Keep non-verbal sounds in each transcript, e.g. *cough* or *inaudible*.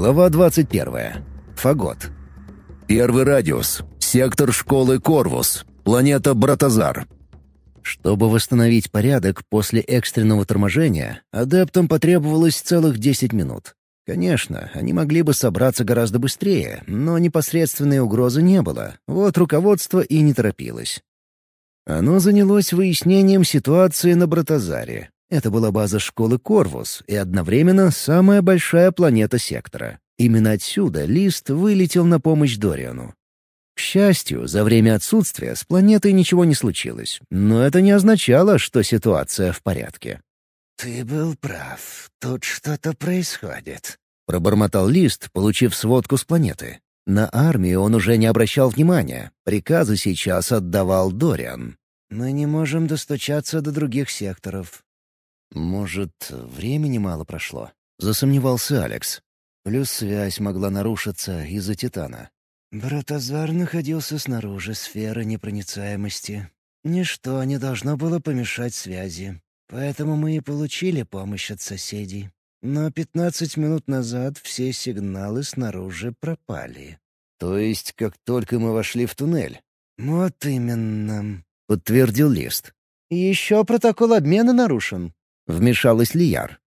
Глава 21. Фагот. Первый радиус. Сектор школы Корвус. Планета Братазар. Чтобы восстановить порядок после экстренного торможения, адептам потребовалось целых 10 минут. Конечно, они могли бы собраться гораздо быстрее, но непосредственной угрозы не было, вот руководство и не торопилось. Оно занялось выяснением ситуации на Братазаре. Это была база школы Корвус и одновременно самая большая планета сектора. Именно отсюда Лист вылетел на помощь Дориану. К счастью, за время отсутствия с планетой ничего не случилось, но это не означало, что ситуация в порядке. «Ты был прав. Тут что-то происходит», — пробормотал Лист, получив сводку с планеты. На армию он уже не обращал внимания. Приказы сейчас отдавал Дориан. «Мы не можем достучаться до других секторов». «Может, времени мало прошло?» — засомневался Алекс. Плюс связь могла нарушиться из-за Титана. Братозар находился снаружи сферы непроницаемости. Ничто не должно было помешать связи. Поэтому мы и получили помощь от соседей. Но пятнадцать минут назад все сигналы снаружи пропали. То есть, как только мы вошли в туннель? Вот именно, — подтвердил Лист. еще протокол обмена нарушен. Вмешалась Лияр.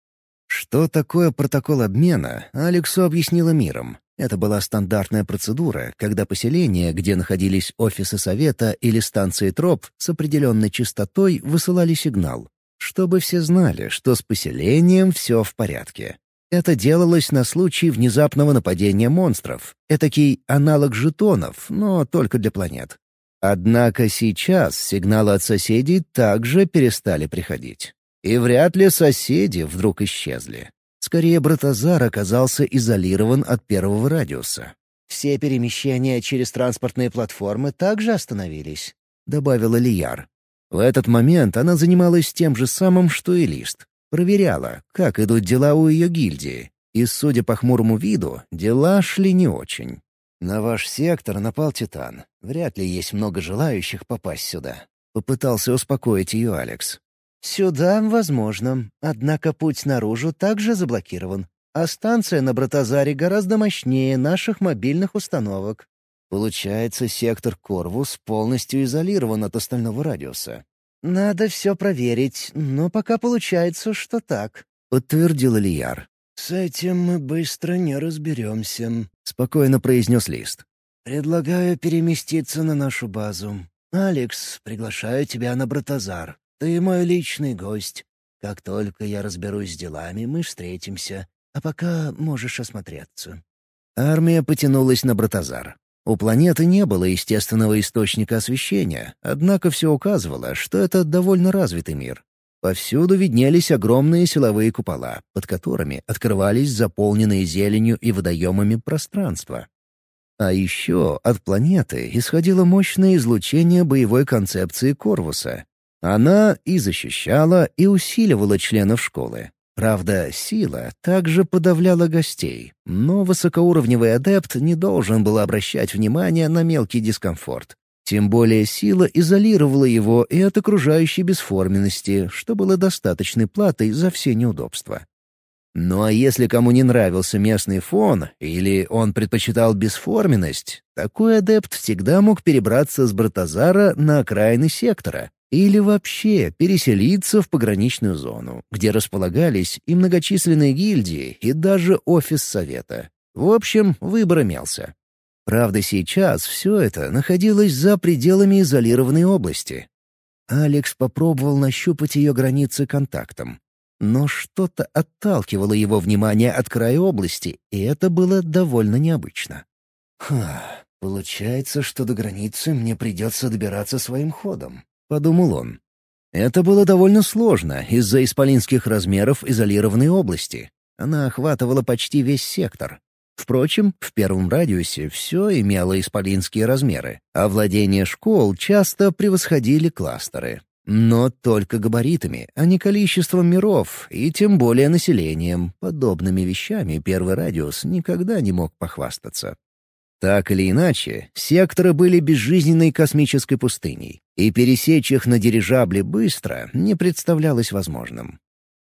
Что такое протокол обмена, Алексу объяснила миром. Это была стандартная процедура, когда поселения, где находились офисы совета или станции троп, с определенной частотой высылали сигнал чтобы все знали, что с поселением все в порядке. Это делалось на случай внезапного нападения монстров, этакий аналог жетонов, но только для планет. Однако сейчас сигналы от соседей также перестали приходить. И вряд ли соседи вдруг исчезли. Скорее, Братазар оказался изолирован от первого радиуса. «Все перемещения через транспортные платформы также остановились», — добавила Лияр. В этот момент она занималась тем же самым, что и Лист. Проверяла, как идут дела у ее гильдии. И, судя по хмурому виду, дела шли не очень. «На ваш сектор напал Титан. Вряд ли есть много желающих попасть сюда», — попытался успокоить ее Алекс. «Сюда возможно, однако путь наружу также заблокирован, а станция на Братазаре гораздо мощнее наших мобильных установок. Получается, сектор Корвус полностью изолирован от остального радиуса. «Надо все проверить, но пока получается, что так», — подтвердил Ильяр. «С этим мы быстро не разберемся», — спокойно произнес Лист. «Предлагаю переместиться на нашу базу. Алекс, приглашаю тебя на Братазар. Ты мой личный гость. Как только я разберусь с делами, мы встретимся. А пока можешь осмотреться». Армия потянулась на Братазар. У планеты не было естественного источника освещения, однако все указывало, что это довольно развитый мир. Повсюду виднелись огромные силовые купола, под которыми открывались заполненные зеленью и водоемами пространства. А еще от планеты исходило мощное излучение боевой концепции Корвуса. Она и защищала, и усиливала членов школы. Правда, сила также подавляла гостей, но высокоуровневый адепт не должен был обращать внимание на мелкий дискомфорт. Тем более сила изолировала его и от окружающей бесформенности, что было достаточной платой за все неудобства. Ну а если кому не нравился местный фон, или он предпочитал бесформенность, такой адепт всегда мог перебраться с Братазара на окраины сектора, или вообще переселиться в пограничную зону, где располагались и многочисленные гильдии, и даже офис совета. В общем, выбор имелся. Правда, сейчас все это находилось за пределами изолированной области. Алекс попробовал нащупать ее границы контактом. Но что-то отталкивало его внимание от края области, и это было довольно необычно. «Ха, получается, что до границы мне придется добираться своим ходом подумал он. Это было довольно сложно из-за исполинских размеров изолированной области. Она охватывала почти весь сектор. Впрочем, в первом радиусе все имело исполинские размеры, а владения школ часто превосходили кластеры. Но только габаритами, а не количеством миров, и тем более населением. Подобными вещами первый радиус никогда не мог похвастаться. Так или иначе, секторы были безжизненной космической пустыней, и пересечь их на дирижабле быстро не представлялось возможным.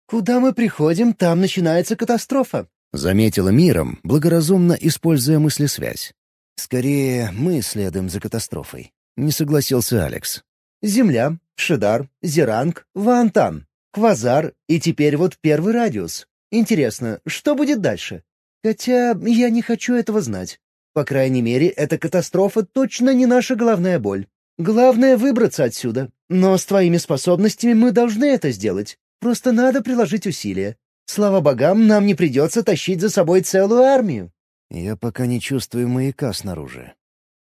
«Куда мы приходим, там начинается катастрофа», — заметила миром, благоразумно используя мыслесвязь. «Скорее, мы следуем за катастрофой», — не согласился Алекс. «Земля, Шидар, Зеранг, Вантан, Квазар и теперь вот первый радиус. Интересно, что будет дальше? Хотя я не хочу этого знать. По крайней мере, эта катастрофа точно не наша головная боль. Главное — выбраться отсюда. Но с твоими способностями мы должны это сделать. Просто надо приложить усилия. Слава богам, нам не придется тащить за собой целую армию». «Я пока не чувствую маяка снаружи».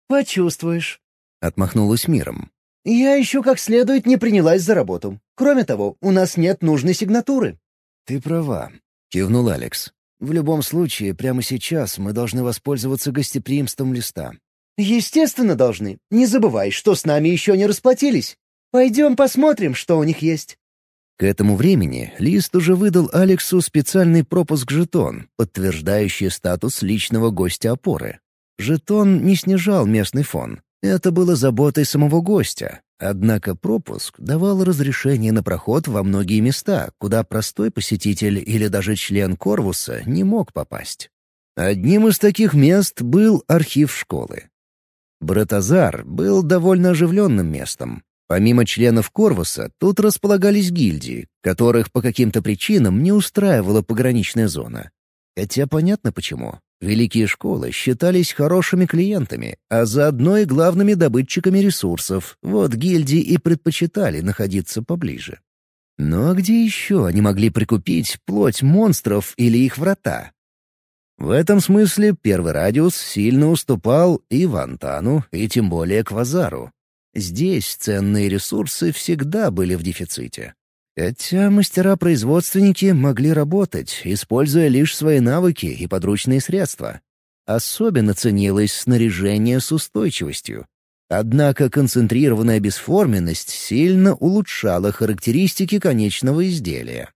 «Почувствуешь», — отмахнулась миром. «Я еще как следует не принялась за работу. Кроме того, у нас нет нужной сигнатуры». «Ты права», — кивнул Алекс. «В любом случае, прямо сейчас мы должны воспользоваться гостеприимством листа». «Естественно, должны. Не забывай, что с нами еще не расплатились. Пойдем посмотрим, что у них есть». К этому времени Лист уже выдал Алексу специальный пропуск-жетон, подтверждающий статус личного гостя опоры. Жетон не снижал местный фон. Это было заботой самого гостя. Однако пропуск давал разрешение на проход во многие места, куда простой посетитель или даже член Корвуса не мог попасть. Одним из таких мест был архив школы. Братазар был довольно оживленным местом, Помимо членов Корвуса, тут располагались гильдии, которых по каким-то причинам не устраивала пограничная зона. Хотя понятно почему. Великие школы считались хорошими клиентами, а заодно и главными добытчиками ресурсов. Вот гильдии и предпочитали находиться поближе. А где еще они могли прикупить плоть монстров или их врата? В этом смысле первый радиус сильно уступал и Вантану, и тем более Квазару. Здесь ценные ресурсы всегда были в дефиците. Хотя мастера-производственники могли работать, используя лишь свои навыки и подручные средства. Особенно ценилось снаряжение с устойчивостью. Однако концентрированная бесформенность сильно улучшала характеристики конечного изделия.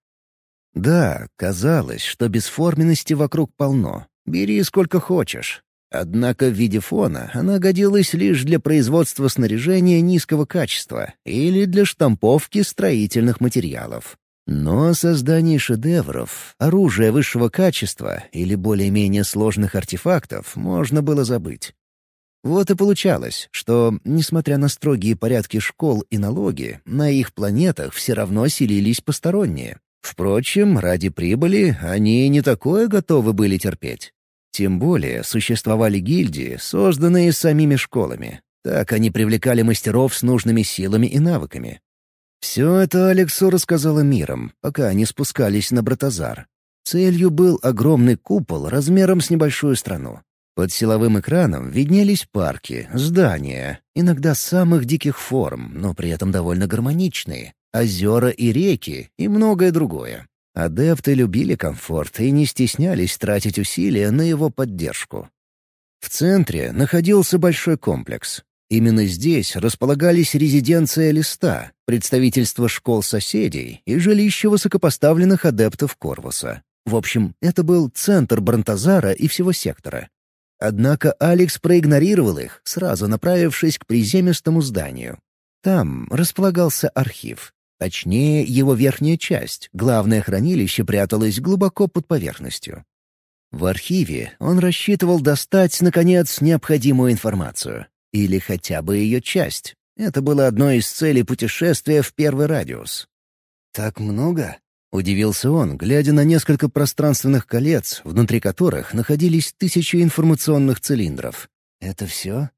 Да, казалось, что бесформенности вокруг полно. Бери сколько хочешь. Однако в виде фона она годилась лишь для производства снаряжения низкого качества или для штамповки строительных материалов. Но о создании шедевров, оружия высшего качества или более-менее сложных артефактов можно было забыть. Вот и получалось, что, несмотря на строгие порядки школ и налоги, на их планетах все равно селились посторонние. Впрочем, ради прибыли они не такое готовы были терпеть. Тем более существовали гильдии, созданные самими школами. Так они привлекали мастеров с нужными силами и навыками. Все это Алексу рассказала миром, пока они спускались на Братазар. Целью был огромный купол размером с небольшую страну. Под силовым экраном виднелись парки, здания, иногда самых диких форм, но при этом довольно гармоничные, озера и реки и многое другое. Адепты любили комфорт и не стеснялись тратить усилия на его поддержку. В центре находился большой комплекс. Именно здесь располагались резиденция Листа, представительство школ соседей и жилище высокопоставленных адептов Корвуса. В общем, это был центр Бронтазара и всего сектора. Однако Алекс проигнорировал их, сразу направившись к приземистому зданию. Там располагался архив, Точнее, его верхняя часть, главное хранилище, пряталось глубоко под поверхностью. В архиве он рассчитывал достать, наконец, необходимую информацию. Или хотя бы ее часть. Это было одной из целей путешествия в первый радиус. «Так много?» — удивился он, глядя на несколько пространственных колец, внутри которых находились тысячи информационных цилиндров. «Это все?»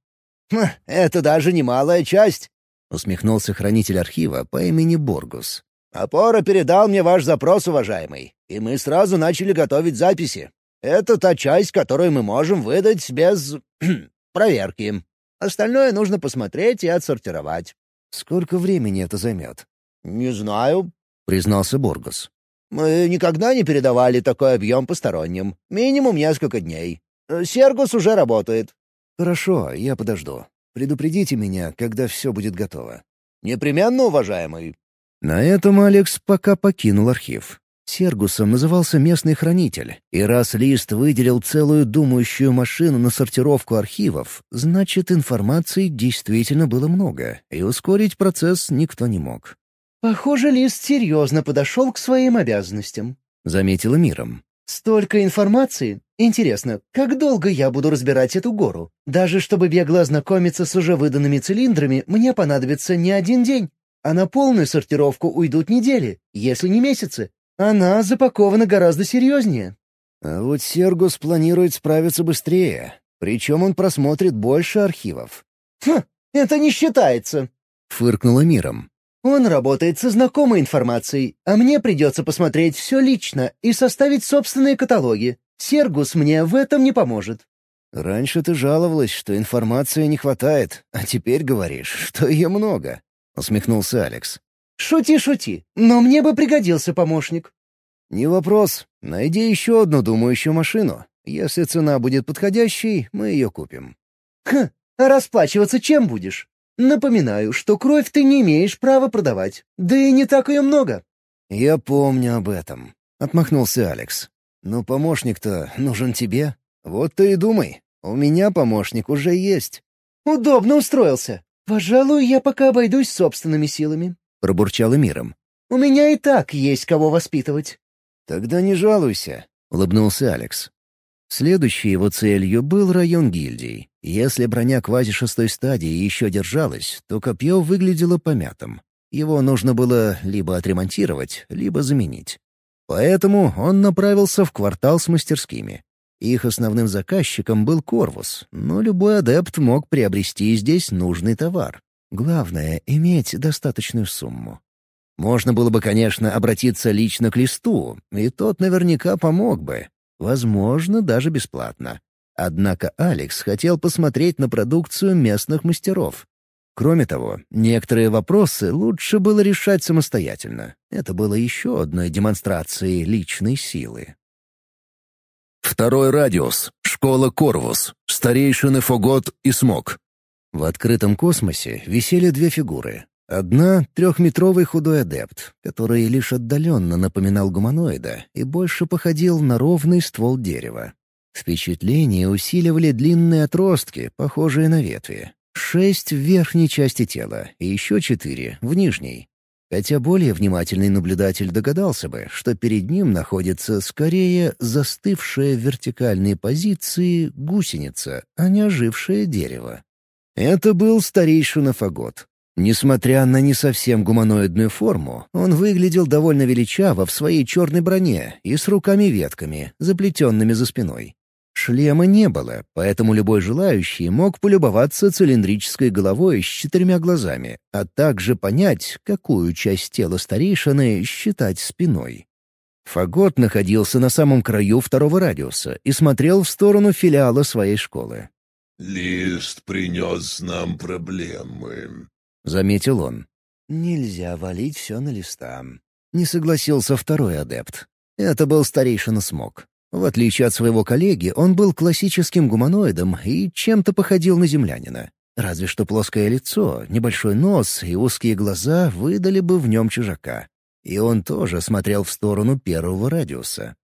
«Это даже немалая часть», усмехнулся хранитель архива по имени Боргус. «Опора передал мне ваш запрос, уважаемый, и мы сразу начали готовить записи. Это та часть, которую мы можем выдать без... *clears throat* проверки. Остальное нужно посмотреть и отсортировать». «Сколько времени это займет?» «Не знаю», — признался Боргус. «Мы никогда не передавали такой объем посторонним. Минимум несколько дней. Сергус уже работает». «Хорошо, я подожду. Предупредите меня, когда все будет готово». «Непременно, уважаемый». На этом Алекс пока покинул архив. Сергусом назывался местный хранитель, и раз Лист выделил целую думающую машину на сортировку архивов, значит, информации действительно было много, и ускорить процесс никто не мог. «Похоже, Лист серьезно подошел к своим обязанностям», — заметила миром. «Столько информации? Интересно, как долго я буду разбирать эту гору? Даже чтобы бегло ознакомиться с уже выданными цилиндрами, мне понадобится не один день. А на полную сортировку уйдут недели, если не месяцы. Она запакована гораздо серьезнее». А вот Сергус планирует справиться быстрее. Причем он просмотрит больше архивов. «Хм, это не считается», — фыркнула миром. «Он работает со знакомой информацией, а мне придется посмотреть все лично и составить собственные каталоги. Сергус мне в этом не поможет». «Раньше ты жаловалась, что информации не хватает, а теперь говоришь, что ее много», — усмехнулся Алекс. «Шути, шути, но мне бы пригодился помощник». «Не вопрос. Найди еще одну думающую машину. Если цена будет подходящей, мы ее купим». «Хм, а расплачиваться чем будешь? Напоминаю, что кровь ты не имеешь права продавать. Да и не так ее много». «Я помню об этом», — отмахнулся Алекс. «Но помощник-то нужен тебе. Вот ты и думай. У меня помощник уже есть». «Удобно устроился. Пожалуй, я пока обойдусь собственными силами», — пробурчала миром. «У меня и так есть кого воспитывать». «Тогда не жалуйся», — улыбнулся Алекс. Следующей его целью был район гильдий. Если броня квази-шестой стадии еще держалась, то копье выглядело помятым. Его нужно было либо отремонтировать, либо заменить. Поэтому он направился в квартал с мастерскими. Их основным заказчиком был Корвус, но любой адепт мог приобрести здесь нужный товар. Главное — иметь достаточную сумму. Можно было бы, конечно, обратиться лично к листу, и тот наверняка помог бы, Возможно, даже бесплатно. Однако Алекс хотел посмотреть на продукцию местных мастеров. Кроме того, некоторые вопросы лучше было решать самостоятельно. Это было еще одной демонстрацией личной силы. Второй радиус. Школа Корвус. Старейшины Фогот и Смок. В открытом космосе висели две фигуры Одна — трехметровый худой адепт, который лишь отдаленно напоминал гуманоида и больше походил на ровный ствол дерева. Впечатление усиливали длинные отростки, похожие на ветви. Шесть в верхней части тела и еще четыре в нижней. Хотя более внимательный наблюдатель догадался бы, что перед ним находится скорее застывшая в вертикальной позиции гусеница, а не ожившее дерево. Это был старейшина Фагот, Несмотря на не совсем гуманоидную форму, он выглядел довольно величаво в своей черной броне и с руками-ветками, заплетенными за спиной. Шлема не было, поэтому любой желающий мог полюбоваться цилиндрической головой с четырьмя глазами, а также понять, какую часть тела старейшины считать спиной. Фагот находился на самом краю второго радиуса и смотрел в сторону филиала своей школы. «Лист принес нам проблемы», — заметил он. «Нельзя валить все на листа». Не согласился второй адепт. Это был старейшина Смок. В отличие от своего коллеги, он был классическим гуманоидом и чем-то походил на землянина. Разве что плоское лицо, небольшой нос и узкие глаза выдали бы в нем чужака. И он тоже смотрел в сторону первого радиуса.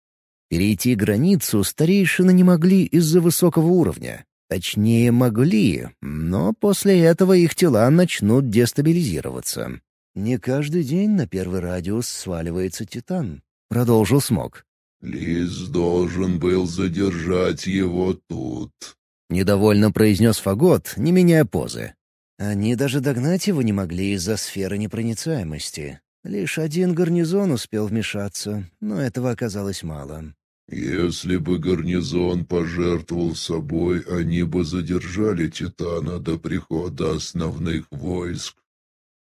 Перейти границу старейшины не могли из-за высокого уровня, Точнее, могли, но после этого их тела начнут дестабилизироваться. «Не каждый день на первый радиус сваливается Титан», — продолжил Смог. «Лис должен был задержать его тут», — недовольно произнес Фагот, не меняя позы. Они даже догнать его не могли из-за сферы непроницаемости. Лишь один гарнизон успел вмешаться, но этого оказалось мало. Если бы гарнизон пожертвовал собой, они бы задержали Титана до прихода основных войск.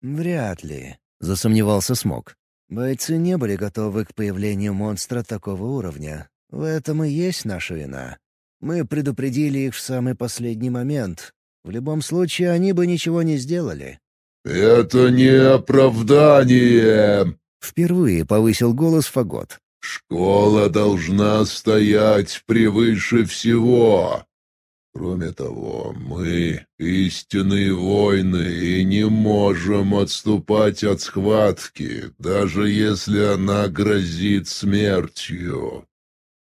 «Вряд ли», — засомневался Смок. «Бойцы не были готовы к появлению монстра такого уровня. В этом и есть наша вина. Мы предупредили их в самый последний момент. В любом случае, они бы ничего не сделали». «Это не оправдание!» Впервые повысил голос Фагот. Школа должна стоять превыше всего. Кроме того, мы истинные воины и не можем отступать от схватки, даже если она грозит смертью.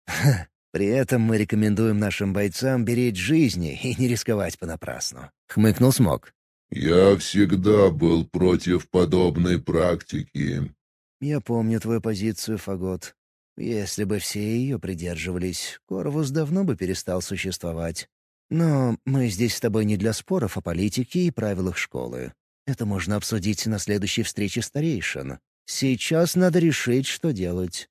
*laughs* При этом мы рекомендуем нашим бойцам беречь жизни и не рисковать понапрасну», — хмыкнул Смок. «Я всегда был против подобной практики». «Я помню твою позицию, Фагот. Если бы все ее придерживались, Корвус давно бы перестал существовать. Но мы здесь с тобой не для споров о политике и правилах школы. Это можно обсудить на следующей встрече старейшин. Сейчас надо решить, что делать.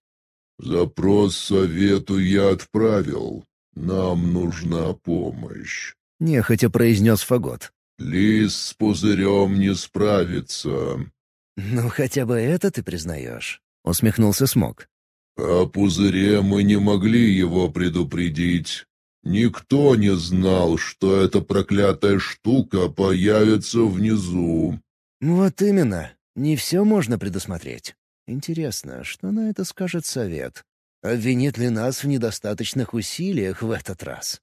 «Запрос совету я отправил. Нам нужна помощь», — нехотя произнес Фагот. «Лис с пузырем не справится». «Ну, хотя бы это ты признаешь», — усмехнулся Смок. «О пузыре мы не могли его предупредить. Никто не знал, что эта проклятая штука появится внизу». «Вот именно. Не все можно предусмотреть. Интересно, что на это скажет совет? Обвинит ли нас в недостаточных усилиях в этот раз?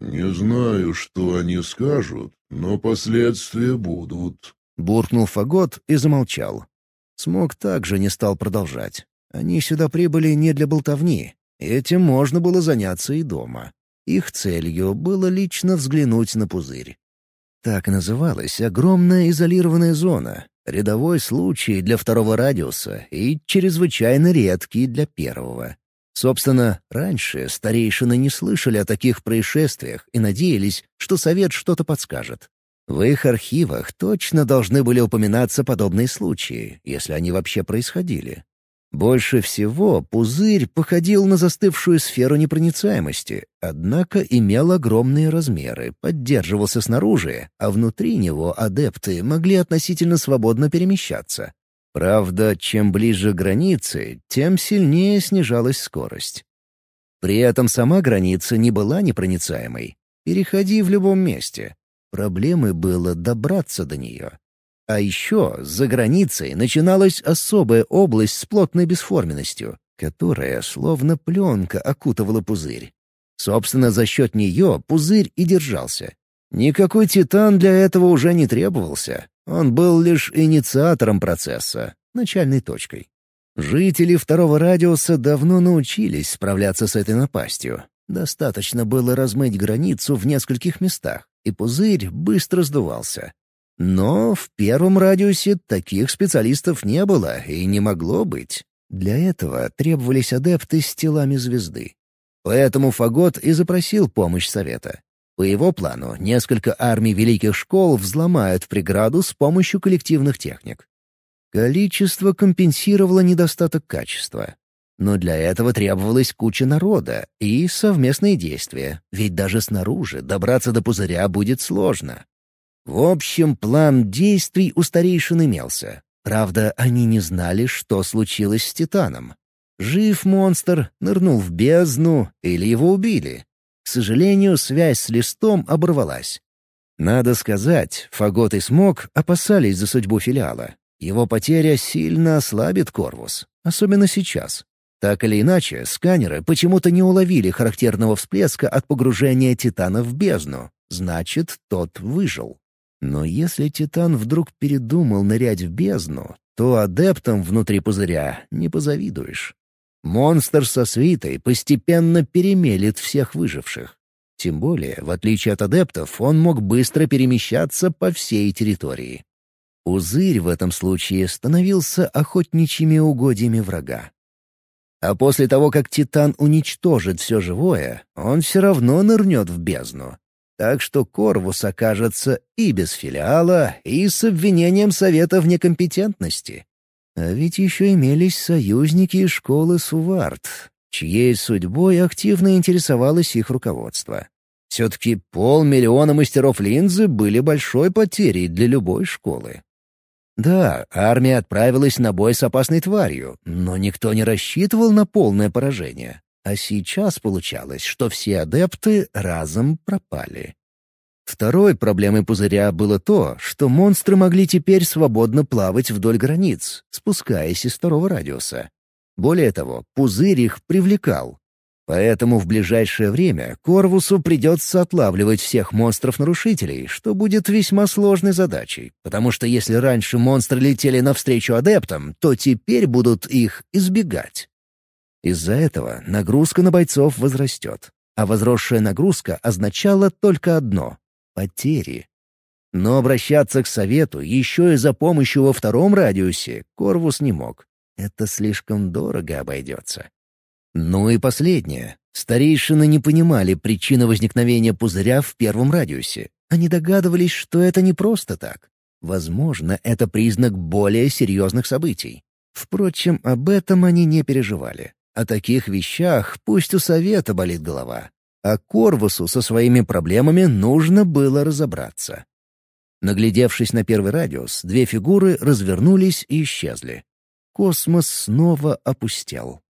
«Не знаю, что они скажут, но последствия будут», — буркнул Фагот и замолчал. Смог также не стал продолжать. Они сюда прибыли не для болтовни. Этим можно было заняться и дома. Их целью было лично взглянуть на пузырь. Так называлась огромная изолированная зона, рядовой случай для второго радиуса и чрезвычайно редкий для первого. Собственно, раньше старейшины не слышали о таких происшествиях и надеялись, что совет что-то подскажет. В их архивах точно должны были упоминаться подобные случаи, если они вообще происходили. Больше всего пузырь походил на застывшую сферу непроницаемости, однако имел огромные размеры, поддерживался снаружи, а внутри него адепты могли относительно свободно перемещаться. Правда, чем ближе к границе, тем сильнее снижалась скорость. При этом сама граница не была непроницаемой. Переходи в любом месте. Проблемой было добраться до нее. А еще за границей начиналась особая область с плотной бесформенностью, которая словно пленка окутывала пузырь. Собственно, за счет нее пузырь и держался. Никакой титан для этого уже не требовался. Он был лишь инициатором процесса, начальной точкой. Жители второго радиуса давно научились справляться с этой напастью. Достаточно было размыть границу в нескольких местах, и пузырь быстро сдувался. Но в первом радиусе таких специалистов не было и не могло быть. Для этого требовались адепты с телами звезды. Поэтому Фагот и запросил помощь Совета. По его плану, несколько армий великих школ взломают преграду с помощью коллективных техник. Количество компенсировало недостаток качества. Но для этого требовалась куча народа и совместные действия, ведь даже снаружи добраться до пузыря будет сложно. В общем, план действий у старейшин имелся. Правда, они не знали, что случилось с Титаном. Жив монстр, нырнул в бездну или его убили. К сожалению, связь с листом оборвалась. Надо сказать, Фагот и Смок опасались за судьбу филиала. Его потеря сильно ослабит Корвус, особенно сейчас. Так или иначе, сканеры почему-то не уловили характерного всплеска от погружения Титана в бездну. Значит, тот выжил. Но если Титан вдруг передумал нырять в бездну, то адептам внутри пузыря не позавидуешь. Монстр со свитой постепенно перемелет всех выживших. Тем более, в отличие от адептов, он мог быстро перемещаться по всей территории. Узырь в этом случае становился охотничьими угодьями врага. А после того, как Титан уничтожит все живое, он все равно нырнет в бездну, так что Корвус окажется и без филиала, и с обвинением Совета в некомпетентности. А ведь еще имелись союзники из школы Сувард, чьей судьбой активно интересовалось их руководство. Все-таки полмиллиона мастеров линзы были большой потерей для любой школы. Да, армия отправилась на бой с опасной тварью, но никто не рассчитывал на полное поражение. А сейчас получалось, что все адепты разом пропали. Второй проблемой пузыря было то, что монстры могли теперь свободно плавать вдоль границ, спускаясь из второго радиуса. Более того, пузырь их привлекал. Поэтому в ближайшее время Корвусу придется отлавливать всех монстров-нарушителей, что будет весьма сложной задачей, потому что если раньше монстры летели навстречу адептам, то теперь будут их избегать. Из-за этого нагрузка на бойцов возрастет. А возросшая нагрузка означала только одно — потери. Но обращаться к совету еще и за помощью во втором радиусе Корвус не мог. Это слишком дорого обойдется. Ну и последнее. Старейшины не понимали причины возникновения пузыря в первом радиусе. Они догадывались, что это не просто так. Возможно, это признак более серьезных событий. Впрочем, об этом они не переживали. О таких вещах пусть у совета болит голова. А Корвусу со своими проблемами нужно было разобраться. Наглядевшись на первый радиус, две фигуры развернулись и исчезли. Космос снова опустел.